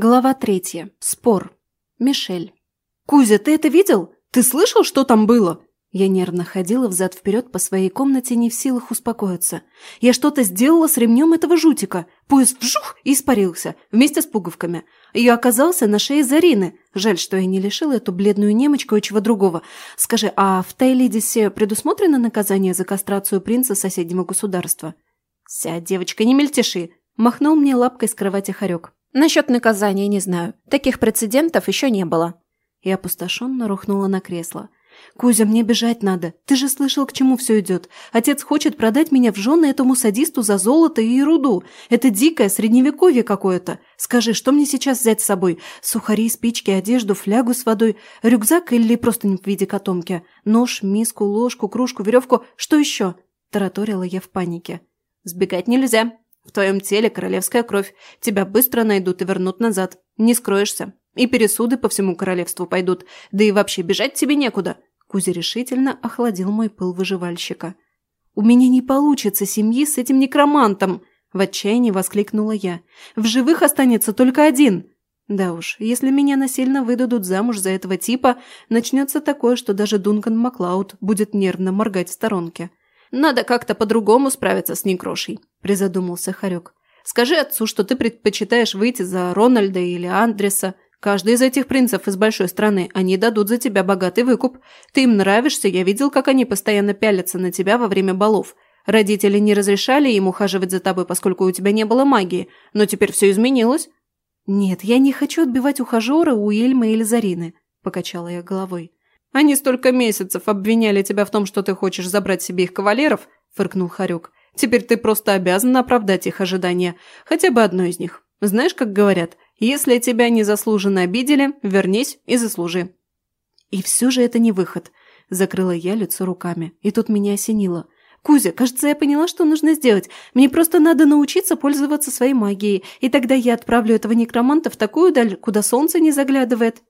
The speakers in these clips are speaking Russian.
Глава третья. Спор. Мишель. «Кузя, ты это видел? Ты слышал, что там было?» Я нервно ходила взад-вперед по своей комнате, не в силах успокоиться. Я что-то сделала с ремнем этого жутика. Поезд вжух и испарился, вместе с пуговками. Я оказался на шее Зарины. Жаль, что я не лишила эту бледную немочку и чего другого. Скажи, а в Тайлидисе предусмотрено наказание за кастрацию принца соседнего государства? «Сядь, девочка, не мельтеши!» Махнул мне лапкой с кровати хорек. Насчет наказания не знаю. Таких прецедентов еще не было. Я опустошенно рухнула на кресло. «Кузя, мне бежать надо. Ты же слышал, к чему все идет. Отец хочет продать меня в жены этому садисту за золото и еруду. Это дикое средневековье какое-то. Скажи, что мне сейчас взять с собой? Сухари, спички, одежду, флягу с водой, рюкзак или просто в виде котомки? Нож, миску, ложку, кружку, веревку. Что еще?» Тараторила я в панике. «Сбегать нельзя. В твоем теле королевская кровь. Тебя быстро найдут и вернут назад. Не скроешься. И пересуды по всему королевству пойдут. Да и вообще бежать тебе некуда». Кузя решительно охладил мой пыл выживальщика. «У меня не получится семьи с этим некромантом!» В отчаянии воскликнула я. «В живых останется только один!» Да уж, если меня насильно выдадут замуж за этого типа, начнется такое, что даже Дункан Маклауд будет нервно моргать в сторонке. Надо как-то по-другому справиться с Некрошей», – призадумался Харек. «Скажи отцу, что ты предпочитаешь выйти за Рональда или Андреса. Каждый из этих принцев из большой страны, они дадут за тебя богатый выкуп. Ты им нравишься, я видел, как они постоянно пялятся на тебя во время балов. Родители не разрешали им ухаживать за тобой, поскольку у тебя не было магии, но теперь все изменилось». «Нет, я не хочу отбивать ухажера у Ильмы или Зарины», – покачала я головой. Они столько месяцев обвиняли тебя в том, что ты хочешь забрать себе их кавалеров, фыркнул Харюк. Теперь ты просто обязан оправдать их ожидания, хотя бы одно из них. Знаешь, как говорят, если тебя незаслуженно обидели, вернись и заслужи. И все же это не выход. Закрыла я лицо руками, и тут меня осенило. «Кузя, кажется, я поняла, что нужно сделать. Мне просто надо научиться пользоваться своей магией, и тогда я отправлю этого некроманта в такую даль, куда солнце не заглядывает».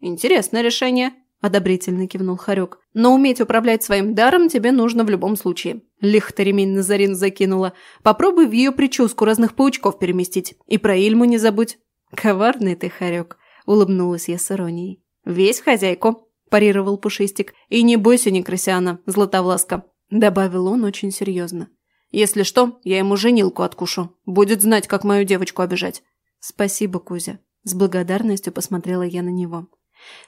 «Интересное решение», одобрительно кивнул Харек. «Но уметь управлять своим даром тебе нужно в любом случае». Лихо ремень Назарин закинула. «Попробуй в ее прическу разных паучков переместить. И про Ильму не забудь». «Коварный ты, Харек», – улыбнулась я с иронией. «Весь хозяйку», – парировал Пушистик. «И не бойся, Некрасиана, Златовласка», – добавил он очень серьезно. «Если что, я ему женилку откушу. Будет знать, как мою девочку обижать». «Спасибо, Кузя». С благодарностью посмотрела я на него.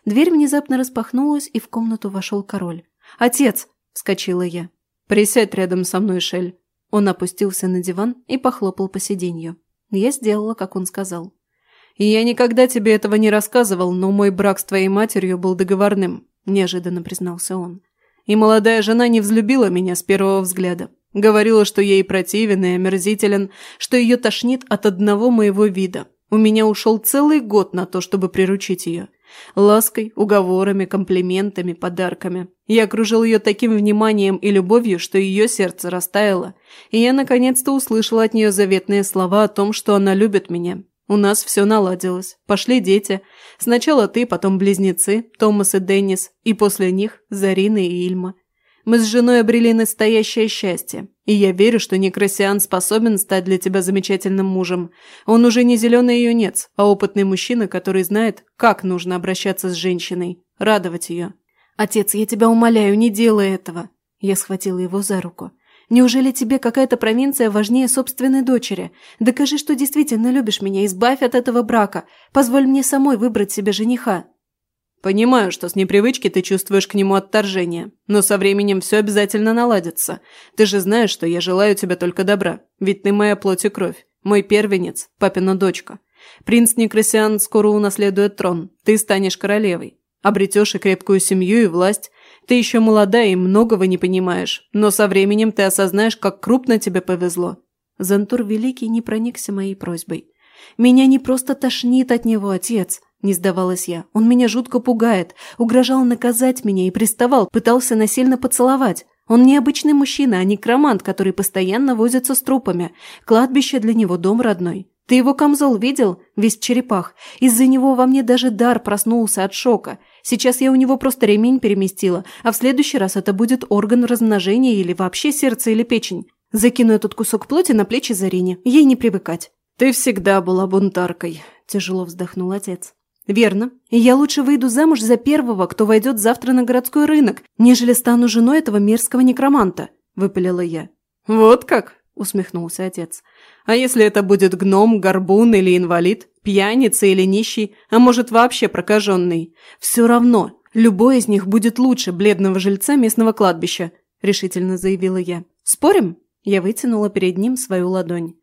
Дверь внезапно распахнулась, и в комнату вошел король. «Отец!» – вскочила я. «Присядь рядом со мной, Шель». Он опустился на диван и похлопал по сиденью. Я сделала, как он сказал. «И я никогда тебе этого не рассказывал, но мой брак с твоей матерью был договорным», – неожиданно признался он. «И молодая жена не взлюбила меня с первого взгляда. Говорила, что ей противен и омерзителен, что ее тошнит от одного моего вида. У меня ушел целый год на то, чтобы приручить ее. Лаской, уговорами, комплиментами, подарками. Я окружил ее таким вниманием и любовью, что ее сердце растаяло, и я наконец-то услышал от нее заветные слова о том, что она любит меня. У нас все наладилось. Пошли дети. Сначала ты, потом близнецы, Томас и Деннис, и после них Зарина и Ильма. Мы с женой обрели настоящее счастье. И я верю, что Некрасиан способен стать для тебя замечательным мужем. Он уже не зеленый юнец, а опытный мужчина, который знает, как нужно обращаться с женщиной, радовать ее. «Отец, я тебя умоляю, не делай этого!» Я схватила его за руку. «Неужели тебе какая-то провинция важнее собственной дочери? Докажи, что действительно любишь меня, избавь от этого брака. Позволь мне самой выбрать себе жениха». Понимаю, что с непривычки ты чувствуешь к нему отторжение, но со временем все обязательно наладится. Ты же знаешь, что я желаю тебе только добра, ведь ты моя плоть и кровь, мой первенец, папина дочка. Принц Некрасиан скоро унаследует трон, ты станешь королевой. Обретешь и крепкую семью, и власть. Ты еще молода и многого не понимаешь, но со временем ты осознаешь, как крупно тебе повезло». Зантур Великий не проникся моей просьбой. «Меня не просто тошнит от него, отец. Не сдавалась я. Он меня жутко пугает, угрожал наказать меня и приставал, пытался насильно поцеловать. Он необычный мужчина, а не кромант, который постоянно возится с трупами. Кладбище для него дом родной. Ты его камзол видел? Весь в черепах. Из-за него во мне даже дар проснулся от шока. Сейчас я у него просто ремень переместила, а в следующий раз это будет орган размножения или вообще сердце или печень. Закину этот кусок плоти на плечи Зарине. Ей не привыкать. «Ты всегда была бунтаркой», – тяжело вздохнул отец. «Верно. И я лучше выйду замуж за первого, кто войдет завтра на городской рынок, нежели стану женой этого мерзкого некроманта», – выпалила я. «Вот как?» – усмехнулся отец. «А если это будет гном, горбун или инвалид, пьяница или нищий, а может вообще прокаженный? Все равно, любой из них будет лучше бледного жильца местного кладбища», – решительно заявила я. «Спорим?» – я вытянула перед ним свою ладонь.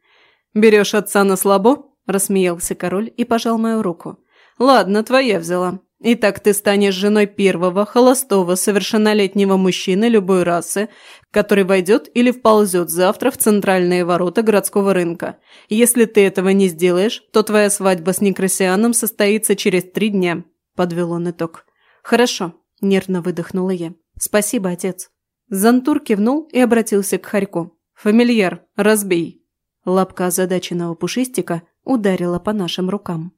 «Берешь отца на слабо?» – рассмеялся король и пожал мою руку. «Ладно, твоя взяла. Итак, ты станешь женой первого, холостого, совершеннолетнего мужчины любой расы, который войдет или вползет завтра в центральные ворота городского рынка. Если ты этого не сделаешь, то твоя свадьба с Некрасианом состоится через три дня», – подвел он итог. «Хорошо», – нервно выдохнула я. «Спасибо, отец». Зантур кивнул и обратился к Харьку. «Фамильяр, разбей». Лапка озадаченного пушистика ударила по нашим рукам.